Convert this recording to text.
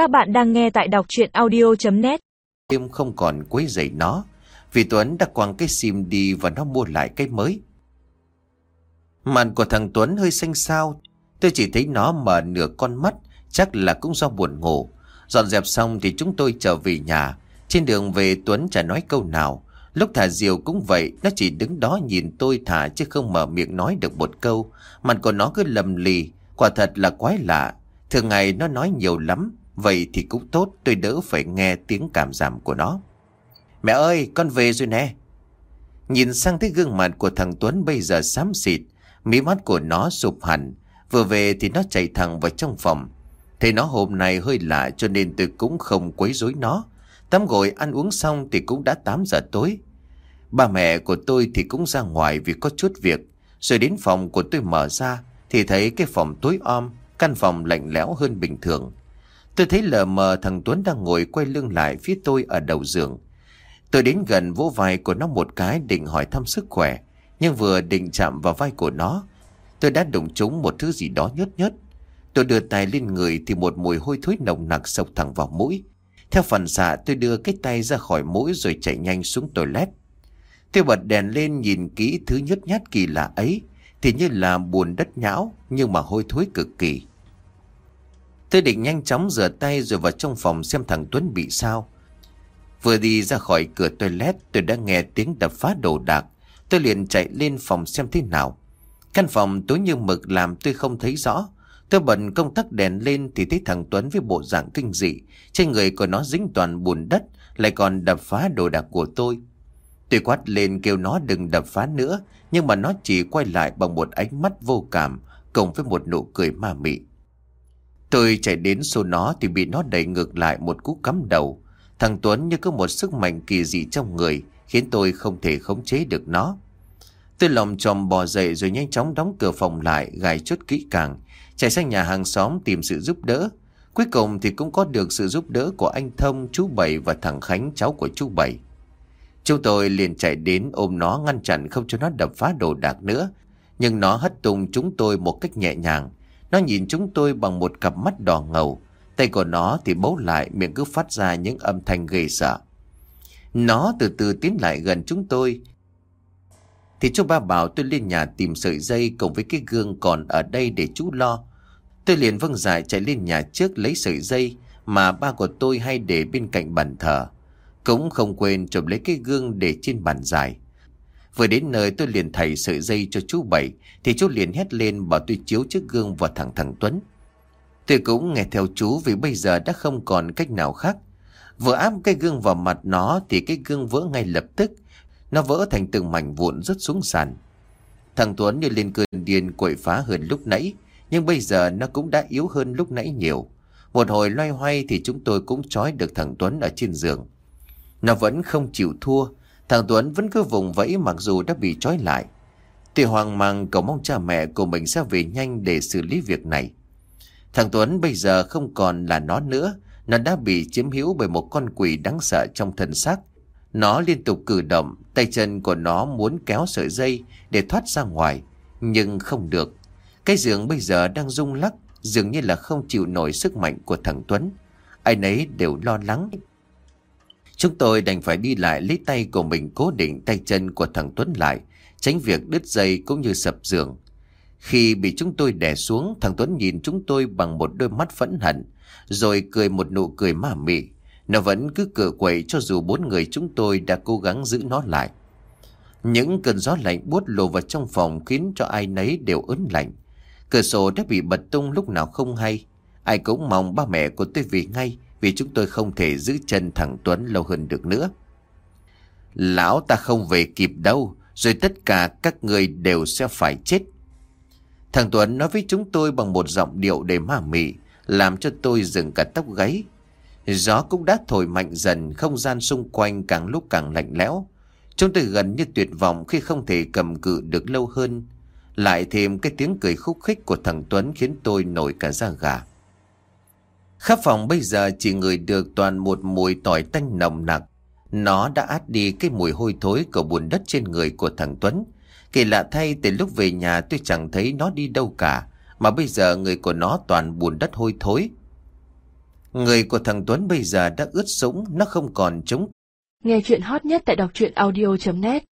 Các bạn đang nghe tại đọc chuyện audio.net Em không còn quấy rầy nó, Vì Tuấn đã quăng cái sim đi và nó mua lại cái mới. Màn của thằng Tuấn hơi xanh xao, Tôi chỉ thấy nó mở nửa con mắt, Chắc là cũng do buồn ngủ. Dọn dẹp xong thì chúng tôi trở về nhà. Trên đường về, Tuấn chả nói câu nào. Lúc thả diều cũng vậy, Nó chỉ đứng đó nhìn tôi thả Chứ không mở miệng nói được một câu. Mặt của nó cứ lầm lì, Quả thật là quái lạ. Thường ngày nó nói nhiều lắm Vậy thì cũng tốt, tôi đỡ phải nghe tiếng cảm giảm của nó. Mẹ ơi, con về rồi nè. Nhìn sang thấy gương mặt của thằng Tuấn bây giờ xám xịt, Mí mắt của nó sụp hẳn. Vừa về thì nó chạy thẳng vào trong phòng. Thấy nó hôm nay hơi lạ cho nên tôi cũng không quấy rối nó. Tắm gội, ăn uống xong thì cũng đã 8 giờ tối. Ba mẹ của tôi thì cũng ra ngoài vì có chút việc. Rồi đến phòng của tôi mở ra Thì thấy cái phòng tối om, Căn phòng lạnh lẽo hơn bình thường. Tôi thấy lờ mờ thằng Tuấn đang ngồi quay lưng lại phía tôi ở đầu giường. Tôi đến gần vỗ vai của nó một cái định hỏi thăm sức khỏe, Nhưng vừa định chạm vào vai của nó, Tôi đã đụng trúng một thứ gì đó nhớt nhớt. Tôi đưa tay lên người thì một mùi hôi thối nồng nặc sộc thẳng vào mũi. Theo phần xạ, tôi đưa cái tay ra khỏi mũi rồi chạy nhanh xuống toilet. Tôi bật đèn lên nhìn kỹ thứ nhớt nhát kỳ lạ ấy, Thì như là buồn đất nhão nhưng mà hôi thối cực kỳ. Tôi định nhanh chóng rửa tay rồi vào trong phòng xem thằng Tuấn bị sao. Vừa đi ra khỏi cửa toilet, tôi đã nghe tiếng đập phá đồ đạc. Tôi liền chạy lên phòng xem thế nào. Căn phòng tối như mực làm tôi không thấy rõ. Tôi bật công tắc đèn lên thì thấy thằng Tuấn với bộ dạng kinh dị. Trên người của nó dính toàn bùn đất, Lại còn đập phá đồ đạc của tôi. Tôi quát lên kêu nó đừng đập phá nữa, Nhưng mà nó chỉ quay lại bằng một ánh mắt vô cảm Cùng với một nụ cười ma mị. Tôi chạy đến xô nó thì bị nó đẩy ngược lại một cú cắm đầu. Thằng Tuấn như có một sức mạnh kỳ dị trong người Khiến tôi không thể khống chế được nó. Tôi lòng tròm bò dậy rồi nhanh chóng đóng cửa phòng lại Gài chốt kỹ càng Chạy sang nhà hàng xóm tìm sự giúp đỡ. Cuối cùng thì cũng có được sự giúp đỡ của anh Thông, chú Bảy và thằng Khánh cháu của chú Bảy. Chúng tôi liền chạy đến ôm nó ngăn chặn không cho nó đập phá đồ đạc nữa. Nhưng nó hất tung chúng tôi một cách nhẹ nhàng. Nó nhìn chúng tôi bằng một cặp mắt đỏ ngầu. Tay của nó thì bấu lại, miệng cứ phát ra những âm thanh ghê sợ. Nó từ từ tiến lại gần chúng tôi. Thì chú ba bảo tôi lên nhà tìm sợi dây cùng với cái gương còn ở đây để chú lo. Tôi liền vâng dài chạy lên nhà trước lấy sợi dây Mà ba của tôi hay để bên cạnh bàn thờ. Cũng không quên chụp lấy cái gương để trên bàn dài. Vừa đến nơi tôi liền thầy sợi dây cho chú Bảy, Thì chú liền hét lên bảo tôi chiếu chiếc gương vào thẳng thằng Tuấn. Tôi cũng nghe theo chú vì bây giờ đã không còn cách nào khác. Vừa áp cái gương vào mặt nó thì cái gương vỡ ngay lập tức. Nó vỡ thành từng mảnh vụn rớt xuống sàn. Thằng Tuấn như lên cơn điên quậy phá hơn lúc nãy, Nhưng bây giờ nó cũng đã yếu hơn lúc nãy nhiều. Một hồi loay hoay thì chúng tôi cũng trói được thằng Tuấn ở trên giường. Nó vẫn không chịu thua Thằng Tuấn vẫn cứ vùng vẫy mặc dù đã bị trói lại. Tuy hoang mang cầu mong cha mẹ của mình sẽ về nhanh để xử lý việc này. Thằng Tuấn bây giờ không còn là nó nữa. Nó đã bị chiếm hữu bởi một con quỷ đáng sợ trong thân xác. Nó liên tục cử động, Tay chân của nó muốn kéo sợi dây Để thoát ra ngoài, Nhưng không được. Cái giường bây giờ đang rung lắc, Dường như là không chịu nổi sức mạnh của thằng Tuấn. Ai nấy đều lo lắng. Chúng tôi đành phải đi lại lấy tay của mình cố định tay chân của thằng Tuấn lại Tránh việc đứt dây cũng như sập giường khi bị chúng tôi đè xuống, thằng Tuấn nhìn chúng tôi bằng một đôi mắt phẫn hận, rồi cười một nụ cười ma mị. Nó vẫn cứ cựa quậy cho dù bốn người chúng tôi đã cố gắng giữ nó lại. Những cơn gió lạnh buốt lồ vào trong phòng khiến cho ai nấy đều ớn lạnh. Cửa sổ đã bị bật tung lúc nào không hay. Ai cũng mong ba mẹ của tôi về ngay vì chúng tôi không thể giữ chân thằng Tuấn lâu hơn được nữa. Lão ta không về kịp đâu, rồi tất cả các người đều sẽ phải chết. Thằng Tuấn nói với chúng tôi bằng một giọng điệu đầy ma mị, làm cho tôi dừng cả tóc gáy. Gió cũng đã thổi mạnh dần, không gian xung quanh càng lúc càng lạnh lẽo. Chúng tôi gần như tuyệt vọng khi không thể cầm cự được lâu hơn. Lại thêm cái tiếng cười khúc khích của thằng Tuấn khiến tôi nổi cả da gà. Khắp phòng bây giờ chỉ ngửi được toàn một mùi tỏi tanh nồng nặc. Nó đã át đi cái mùi hôi thối của bùn đất trên người của thằng Tuấn. Kỳ lạ thay từ lúc về nhà tôi chẳng thấy nó đi đâu cả Mà bây giờ người của nó toàn buồn đất hôi thối Người của thằng Tuấn bây giờ đã ướt sũng, nó không còn chống. Nghe chuyện hot nhất tại đọc truyện audio.net